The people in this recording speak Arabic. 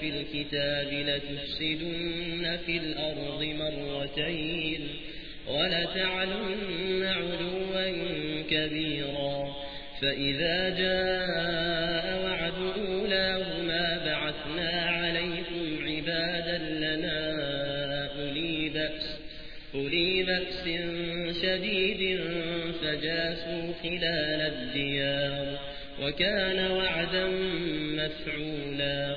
في الكتاب لتفسدن في الأرض مرتين ولتعلن علوا كبيرا فإذا جاء وعد أولاهما بعثنا عليكم عبادا لنا أولي بأس, أولي بأس شديد فجاسوا خلال الديار وكان وعدا مفعولا